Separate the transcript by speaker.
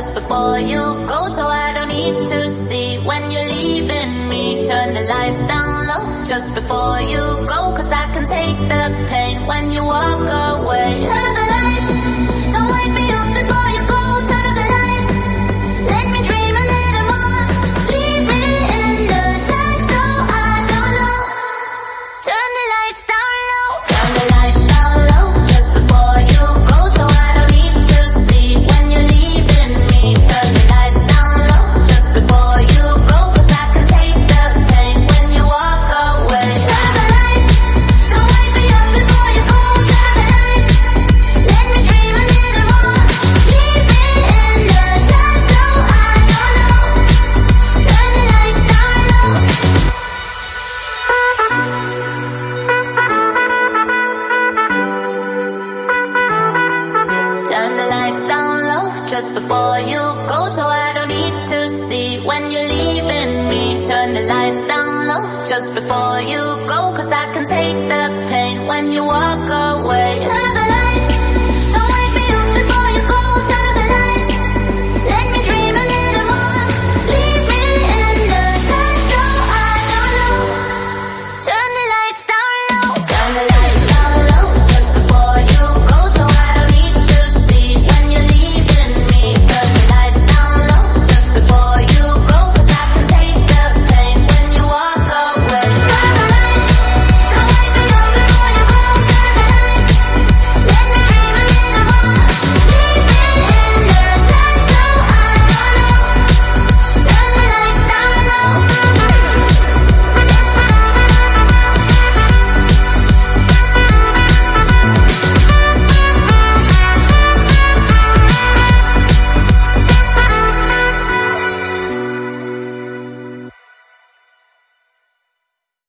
Speaker 1: just before you go so I don't need to see when you're leaving me. Turn the lights down low just before you go. just before you go so I don't need to see when you're leaving me. Turn the lights down low just before you go cause I can take the pain when you walk away.